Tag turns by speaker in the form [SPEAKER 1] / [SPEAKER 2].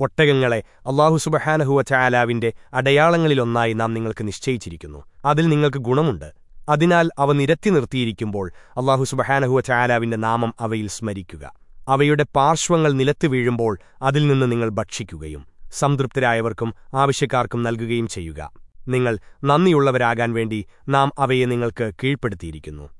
[SPEAKER 1] ഒട്ടകങ്ങളെ അള്ളാഹു സുബഹാനഹുവ ചായാലാവിന്റെ അടയാളങ്ങളിലൊന്നായി നാം നിങ്ങൾക്ക് നിശ്ചയിച്ചിരിക്കുന്നു. അതിൽ നിങ്ങൾക്ക് ഗുണമുണ്ട്. അതിനാൽ അവ നിരത്തി നിർത്തിയിരിക്കുമ്പോൾ അള്ളാഹു സുബഹാനഹുവ ചായാലാവിന്റെ നാമം അവയിൽ സ്മരിക്കുക. അവയുടെ പാർശ്വങ്ങൾ നിലത്ത് വീഴുമ്പോൾ അതിൽ നിന്ന് നിങ്ങൾ ഭക്ഷിക്കുകയും സംതൃപ്തരായവർക്കും ആവശ്യക്കാർക്കും നൽകുകയും ചെയ്യുക. നിങ്ങൾ നന്ദിയുള്ളവരാകാൻ വേണ്ടി നാം അവയെ നിങ്ങൾക്ക് കീഴ്പ്പെടുത്തിയിരിക്കുന്നു.